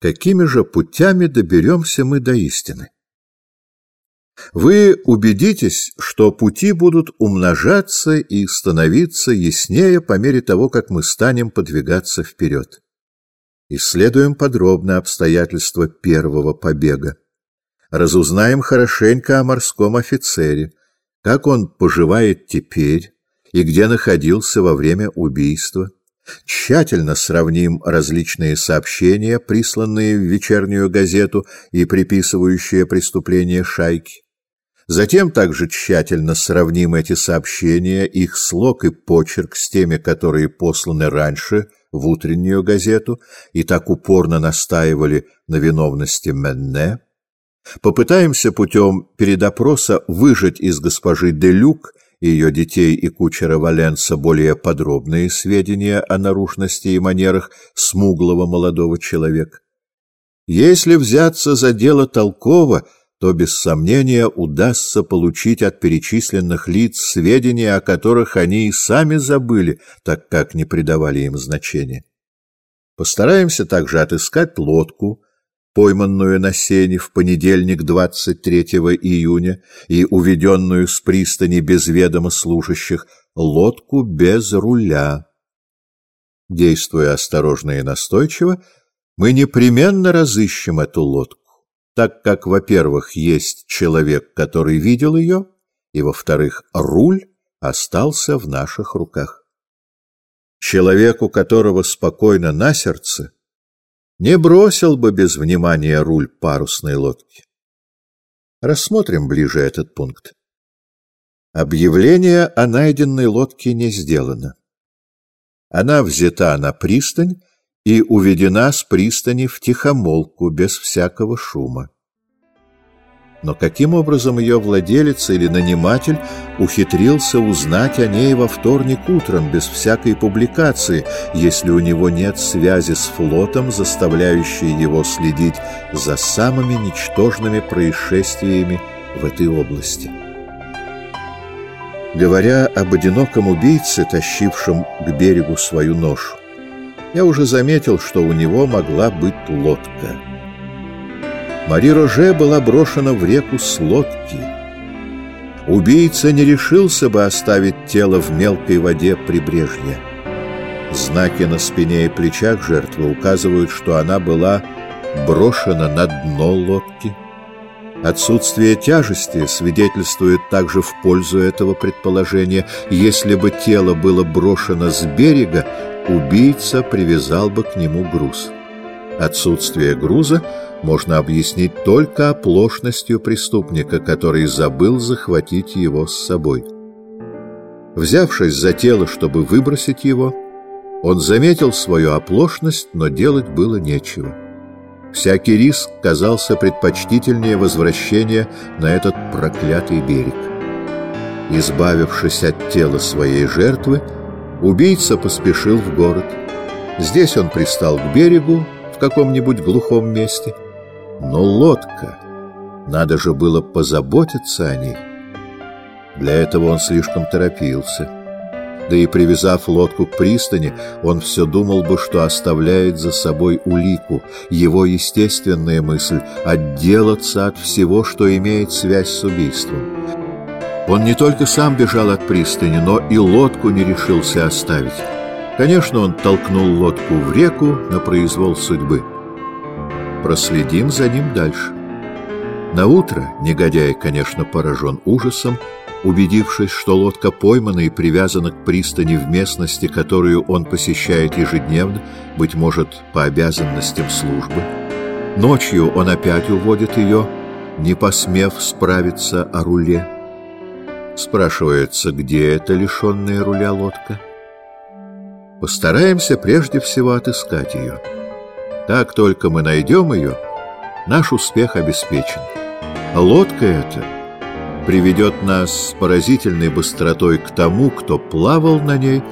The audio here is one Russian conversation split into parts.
какими же путями доберемся мы до истины? Вы убедитесь, что пути будут умножаться и становиться яснее по мере того, как мы станем подвигаться вперед. Исследуем подробно обстоятельства первого побега. Разузнаем хорошенько о морском офицере, как он поживает теперь и где находился во время убийства. Тщательно сравним различные сообщения, присланные в вечернюю газету и приписывающие преступления шайки. Затем также тщательно сравним эти сообщения, их слог и почерк с теми, которые посланы раньше в утреннюю газету и так упорно настаивали на виновности Менне. Попытаемся путем передопроса выжать из госпожи Делюк ее детей и кучера Валенса более подробные сведения о наружности и манерах смуглого молодого человека. Если взяться за дело толково, то без сомнения удастся получить от перечисленных лиц сведения, о которых они и сами забыли, так как не придавали им значения. Постараемся также отыскать лодку, пойманную на сене в понедельник 23 июня и уведенную с пристани без ведома служащих, лодку без руля. Действуя осторожно и настойчиво, мы непременно разыщем эту лодку так как, во-первых, есть человек, который видел ее, и, во-вторых, руль остался в наших руках. Человек, у которого спокойно на сердце, не бросил бы без внимания руль парусной лодки. Рассмотрим ближе этот пункт. Объявление о найденной лодке не сделано. Она взята на пристань и уведена с пристани в тихомолку, без всякого шума. Но каким образом ее владелец или наниматель ухитрился узнать о ней во вторник утром, без всякой публикации, если у него нет связи с флотом, заставляющей его следить за самыми ничтожными происшествиями в этой области? Говоря об одиноком убийце, тащившем к берегу свою ношу, я уже заметил, что у него могла быть лодка. Мари Роже была брошена в реку с лодки. Убийца не решился бы оставить тело в мелкой воде прибрежья. Знаки на спине и плечах жертвы указывают, что она была брошена на дно лодки. Отсутствие тяжести свидетельствует также в пользу этого предположения. Если бы тело было брошено с берега, убийца привязал бы к нему груз. Отсутствие груза можно объяснить только оплошностью преступника, который забыл захватить его с собой. Взявшись за тело, чтобы выбросить его, он заметил свою оплошность, но делать было нечего. Всякий риск казался предпочтительнее возвращения на этот проклятый берег. Избавившись от тела своей жертвы, Убийца поспешил в город. Здесь он пристал к берегу каком-нибудь глухом месте. Но лодка, надо же было позаботиться о ней. Для этого он слишком торопился. Да и привязав лодку к пристани, он все думал бы, что оставляет за собой улику. Его естественная мысль — отделаться от всего, что имеет связь с убийством. Он не только сам бежал от пристани, но и лодку не решился оставить. Конечно, он толкнул лодку в реку на произвол судьбы. Проследим за ним дальше. На утро негодяй, конечно, поражен ужасом, убедившись, что лодка поймана и привязана к пристани в местности, которую он посещает ежедневно, быть может, по обязанностям службы. Ночью он опять уводит ее, не посмев справиться о руле. Спрашивается, где эта лишенная руля лодка? Постараемся прежде всего отыскать ее. Как только мы найдем ее, наш успех обеспечен. Лодка эта приведет нас с поразительной быстротой к тому, кто плавал на ней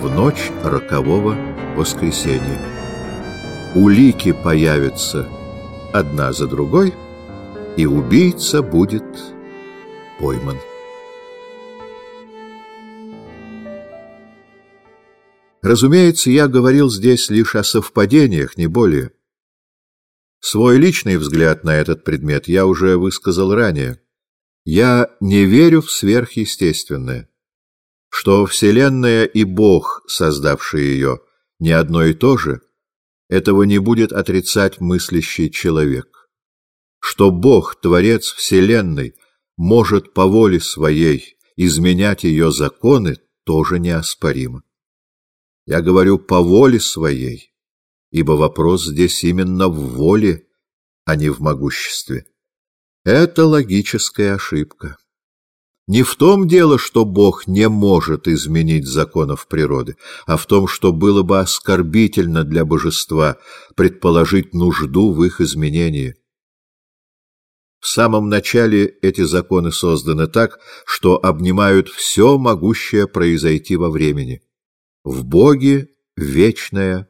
в ночь рокового воскресенья. Улики появятся одна за другой, и убийца будет пойман. Разумеется, я говорил здесь лишь о совпадениях, не более. Свой личный взгляд на этот предмет я уже высказал ранее. Я не верю в сверхъестественное. Что Вселенная и Бог, создавший ее, не одно и то же, этого не будет отрицать мыслящий человек. Что Бог, Творец Вселенной, может по воле своей изменять ее законы, тоже неоспоримо. Я говорю «по воле своей», ибо вопрос здесь именно в воле, а не в могуществе. Это логическая ошибка. Не в том дело, что Бог не может изменить законов природы, а в том, что было бы оскорбительно для божества предположить нужду в их изменении. В самом начале эти законы созданы так, что обнимают все могущее произойти во времени. В Боге вечное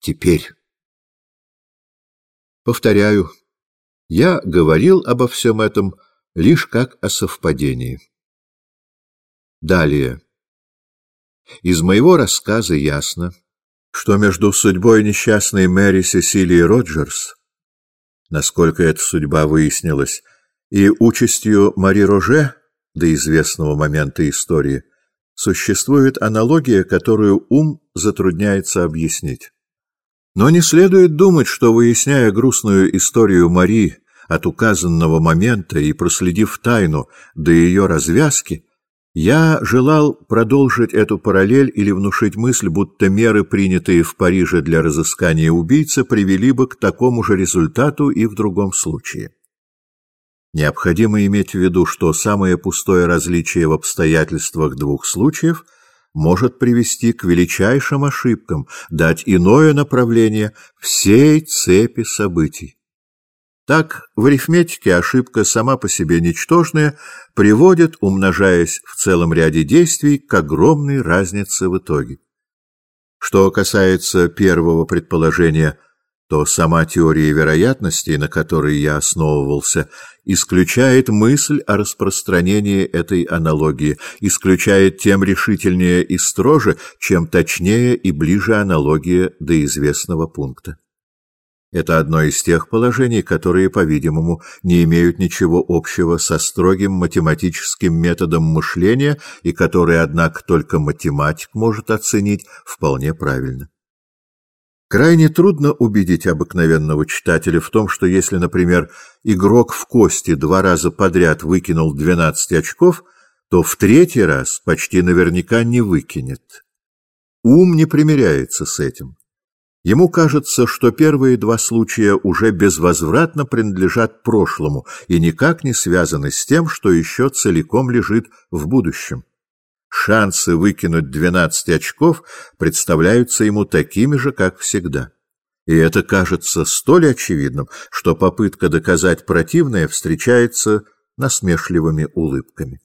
теперь. Повторяю, я говорил обо всем этом лишь как о совпадении. Далее. Из моего рассказа ясно, что между судьбой несчастной Мэри Сесилии Роджерс, насколько эта судьба выяснилась, и участью Мари Роже до известного момента истории, существует аналогия, которую ум затрудняется объяснить. Но не следует думать, что, выясняя грустную историю Мари от указанного момента и проследив тайну до ее развязки, я желал продолжить эту параллель или внушить мысль, будто меры, принятые в Париже для разыскания убийцы, привели бы к такому же результату и в другом случае. Необходимо иметь в виду, что самое пустое различие в обстоятельствах двух случаев может привести к величайшим ошибкам, дать иное направление всей цепи событий. Так, в арифметике ошибка сама по себе ничтожная приводит, умножаясь в целом ряде действий, к огромной разнице в итоге. Что касается первого предположения, то сама теория вероятностей, на которой я основывался, исключает мысль о распространении этой аналогии, исключает тем решительнее и строже, чем точнее и ближе аналогия до известного пункта. Это одно из тех положений, которые, по-видимому, не имеют ничего общего со строгим математическим методом мышления и которые, однако, только математик может оценить вполне правильно. Крайне трудно убедить обыкновенного читателя в том, что если, например, игрок в кости два раза подряд выкинул 12 очков, то в третий раз почти наверняка не выкинет. Ум не примиряется с этим. Ему кажется, что первые два случая уже безвозвратно принадлежат прошлому и никак не связаны с тем, что еще целиком лежит в будущем. Шансы выкинуть 12 очков представляются ему такими же, как всегда. И это кажется столь очевидным, что попытка доказать противное встречается насмешливыми улыбками.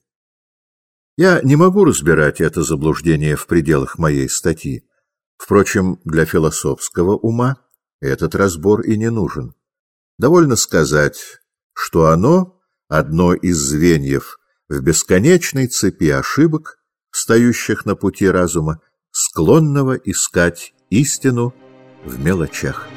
Я не могу разбирать это заблуждение в пределах моей статьи. Впрочем, для философского ума этот разбор и не нужен. Довольно сказать, что оно — одно из звеньев в бесконечной цепи ошибок, встающих на пути разума, склонного искать истину в мелочах.